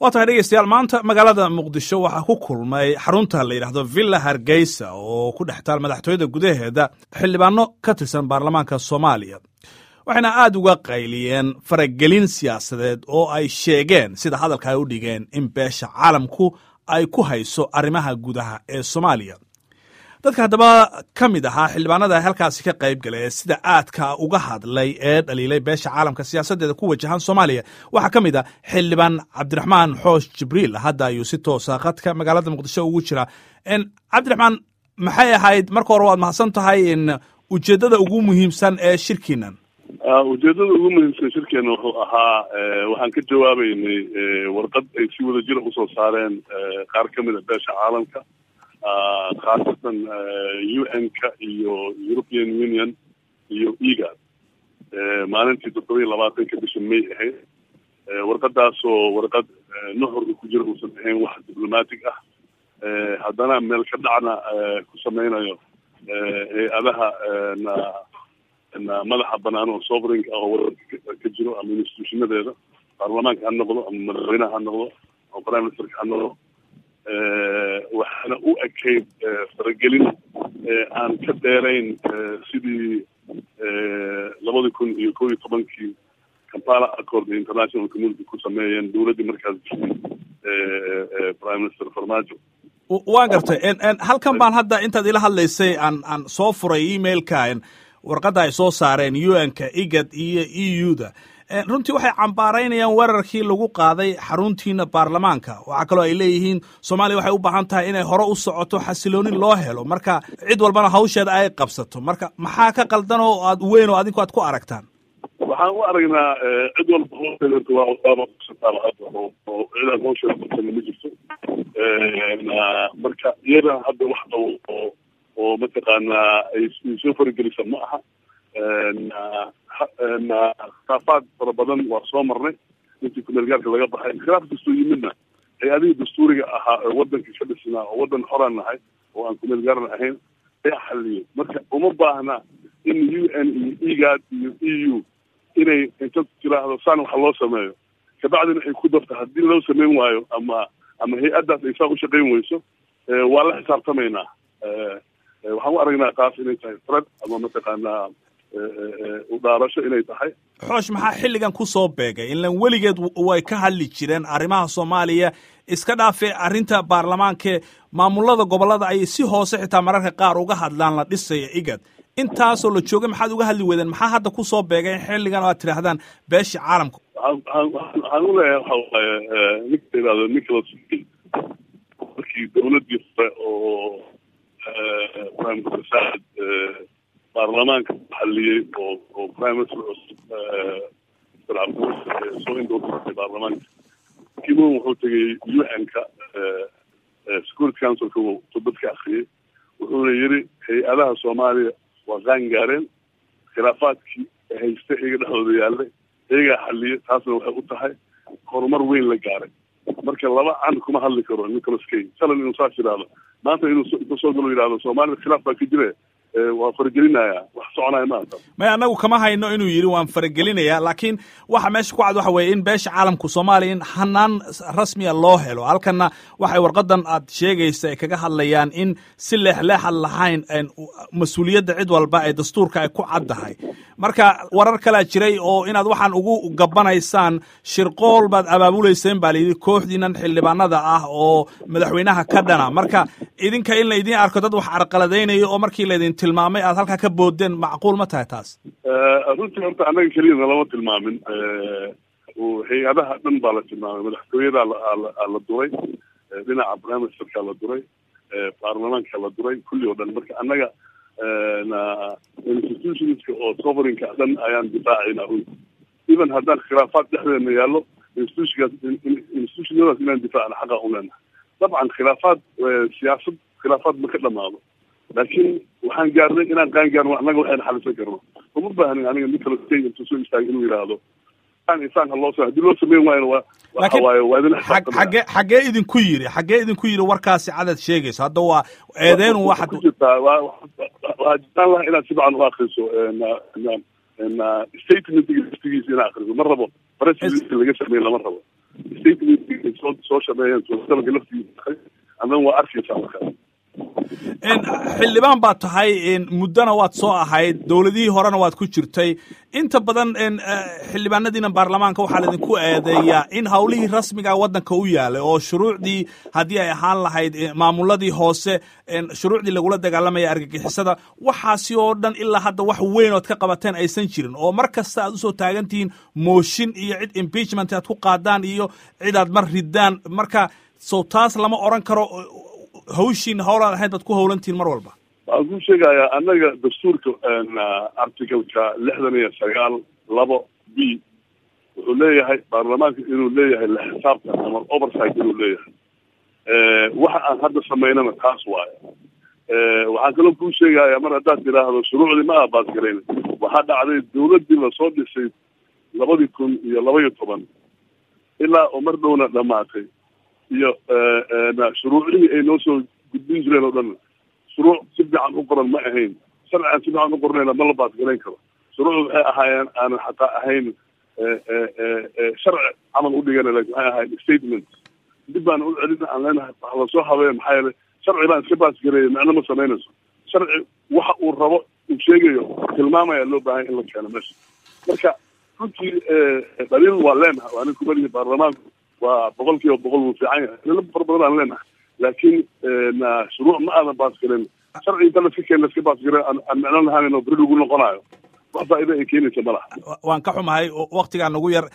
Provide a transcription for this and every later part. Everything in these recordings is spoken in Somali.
waa tahay dhegeystayaal maanta magaalada muqdisho waxaa ku kulmay xarunta la yidhaahdo villa hargeysa oo ku dhex taal madaxtooyada gudaheeda xildhibaano ka tirsan baarlamaanka soomaaliya. Waxayna aada uga qayliyeen faragelin siyaasadeed oo ay sheegeen sida hadalka ay u dhigeen in beesha caalamku ay ku hayso arrimaha gudaha ee soomaaliya dadka haddaba ka mid ahaa xildhibaanada halkaasi ka qayb gala ee sida aadka uga hadlay ee dhaliilay beesha caalamka siyaasadeeda ku wajahan soomaaliya. Waxaa ka mid a xildhibaan cabdiraxmaan xoosh jibriil hadda ayuu si toosa khadka magaalada muqdisho ugu jira. Cabdiraxmaan maxay ahayd marka hore waad mahadsan tahay in ujeeddada ugu muhiimsan ee shirkiinan ujeedada ugu muhiimsan shirkeena wuxuu ahaa waxaan ka jawaabeynay warqad ay si wada jira u soo saareen qaar ka mid a beesha caalamka khaasatan u n-ka iyo european union iyo egad maalintii toddoba iyo labaatanka bisha may ahayd warqadaasoo warqad nuxurka ku jira uusan ahayn wax diblomatic ah haddana meel ka dhacna ku sameynayo hay'adaha na madaxa banaan oo sovereignka ah oo wadanka ka jiro ama institutionadeeda baarlamaanka ha noqdo ama madaxweyneha ha noqdo ama prime ministerka ha noqdo waxaana u ekayd faragelin aan ka dheerayn sidii labadii kun iyo kow iyo tobankii kampala accord international community ku sameeyeen dowladdii markaas jirtay prime minister farmaajo. Waan gartay. Halkan baan hadda intaad ila hadlaysay aan aan soo furay emailka warqadda ay soo saareen u n-ka igad iyo e u da runtii waxay cambaaraynayaan weerarkii lagu qaaday xaruntiina baarlamaanka. Waxaa kaloo ay leeyihiin soomaaliya waxay u baahan tahay inay hore u socoto xasiloonin loo helo. Marka cid walbana hawsheeda ay qabsato. Marka maxaa ka qaldan oo aad weyn oo adinku aad ku aragtaan? Waxaan u aragnaa cid walba hoosteeda waa odaaba kusantaaba hadda oo oo cidaan hawsheeda qabsana ma jirto. Marka iyada hadda wax oo oo mataqaanaa ay soo faragelisa ma aha khilaafaad fara badan waa soo marnay. Intii kumeelgaarka laga baxay khilaaf kastoo yimidna ee adiga dastuuriga ahaa oo wadanka ka dhisnaa oo wadan xoraan nahay oo aan kumeelgaaran ahayn ayaa xaliyo marka uma baahna in u n iyo egad iyo e u inay inta tiraahdo saan waxa loo sameeyo. Kabacdina ay ku darto haddii loo sameyn waayo ama ama hay'addaas ay saa ushaqayn weyso waa la xisaabtamaynaa. Waxaan u aragnaa taas inay tahay frad ama mataqaanaa udhaarasho inay tahay. Xoosh maxaa xilligan ku soo beegay? Ilan weligeed way ka hadli jireen. Arrimaha soomaaliya iska dhaafee arrinta baarlamaanke maamulada gobollada ayay si hoose xitaa mararka qaar uga hadlaan la dhisaya igad. Intaasoo la joogay maxaad uga hadli weydeen? Maxaa hadda ku soo beegay in xilligan oo aad tidhaahdaan beesha caalamka? Waxaan u leeyahay waxa waaye ninka la yihahdo nicholas markii dawladdii hore oo prime minister saacid baarlamaanka xaliyey oo oo prime cusub baarlamaanka kimon wuxuu tegay u n-ka security councilka tubad ka akriyey wuxuuna yiri hay'adaha soomaaliya waa qaan gaareen khilaafaadkii hayste iyaga dhexdooda yaallay iyagaa xaliyey taasna waxay u tahay horumar weyn la gaaray marka laba can kuma hadli karo nicholas kay salan inuu saas yidhaahdo maanta inuu intuu soo galo yidhahdo soomaalida khilaaf baa ka jire waa faragelinaya wax soconaya maanta. May annagu kama hayno inuu yidhi waan faragelinaya laakiin waxa meesha ku cad waxa weeye in beesha caalamku soomaaliya in hanaan rasmiya loo helo. Halkanna waxay warqadan aad sheegaysa ay kaga hadlayaan in si leexleexad lahayn mas'uuliyadda cid walba ee dastuurka ay ku caddahay. Marka warar kalaa jiray oo inaad waxaan ugu gabanaysaan shirqool baad abaabulayseen baa layidhi kooxdiinan xildhibaanada ah oo madaxweynaha ka dhana. Marka idinka in la idiin arko dad wax carqaladaynayo oo markii laydin tilmaamay? Aad halkaa ka boodeen macquul ma tahay taas. Runtii horta annaga keliyana lama tilmaamin. Hay'adaha dhan baa la tilmaamay. Madaxtooyada la duray. Dhinaca prime ministerka la duray. Baarlamaanka la duray. Kulli oo dhan. Marka annaga institutionska oo sovereignka dhan ayaan difaacayna runti even haddaan khilaafaad dhexdeena yaallo institutionkaas institutionadaas inaan difaacna xaqa u leenahay. Dabcan khilaafaad siyaasad khilaafaad ma ka dhamaado laakiin waxaan gaarnay inaan qaan gaarno annaga waxayna xalisan karno. Uma baahnin aniga kay intuu soo istaagay inuu yidhaahdo ha loo sa haddii loo sameyn waayona waa waxa waaye waa idin xagee xagee idinku yiri xagee idinku yiri warkaasi cadad sheegayso. Hadda waa eedeenu waxa ku jirtaa waa waa jirtaan laha inaad si fiican u akriso statementga laftigiisa inaad akriso ma rabo press laga sameyn lama rabo. Statementga soo soo shameeyeen dalka laftiisa adana waa arkaysaa markaa xildhibaan baad tahay muddona waad soo ahayd dowladihii horena waad ku jirtay. Inta badan xildhibaanadiina baarlamaanka waxaa laidinku eedeeyaa in howlihii rasmiga waddanka u yaalay oo shuruucdii haddii ay ahaan lahayd maamuladii hoose shuruucdii lagula dagaalamaya argagixisada waxaasi oo dhan ilaa hadda wax weyn ood ka qabateen aysan jirin. Oo mar kasta aad u soo taagan tihiin mooshin iyo cid impeachment aad ku qaadaan iyo cid aad mar ridaan marka sow taas lama oran karo hawshiin howlaad ahayd baad ku howlantihiin mar walba? Waxaan ku sheegayaa annaga dastuurka articaleka lixdan iyo sagaal labo b. Wuxuu leeyahay baarlamaanka inuu leeyahay la xisaabtan ama oversight inuu leeyahay. Waxa aan hadda samaynana taas waayo. Waxaan kaloo kuu sheegaya mar haddaad tidhaahdo shuruucdii ma aabaasgarayn waxaa dhacday dawladdii la soo dhisay labadii kun iyo laba iyo toban ilaa oo mar dhowna dhamaatay iyo shuruucdihii ay noo soo gudbin jireen oo dhan. Shuruuc si fiican u qoran ma ahayn. Sharci aan si fiican u qornayna ma la baasgarayn karo. Shuruucdu waxay ahaayeen aanan xataa ahayn sharci camal udhigana laakiin waxay ahayn statement. Dib baan u celina aan leenahay wax la soo habeeya maxaa yeelay sharci baan iska baasgareeyay macno ma samaynayso. Sharci waxa uu rabo uu sheegayo tilmaamaya loo baahan in la keeno meesha. Marka runtii daliil waa leenahay waa nin kumalihi baarlamaanku waa boqol kiiba boqol wuu fiican yahay dalilo fara badan aan leenahay. Laakiin shuruuc ma aadan baasgareyn sharci inta laska keen laska aan micno lahayn beri lagu noqonayo. Wax faa'iida ay keenaysa waan ka xumahay waktigaa nagu yar.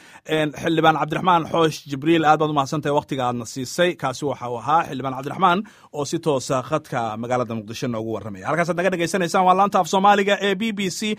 Xildhibaan cabdiraxmaan xoosh jibriil aad baad umahadsan tahay waktiga aadna siisay. Kaasi waxa uu ahaa xildhibaan cabdiraxmaan oo si toosa khadka magaalada muqdisho noogu warramaya. Halkaasaad naga dhegaysanaysaan waa laanta af soomaaliga ee b b c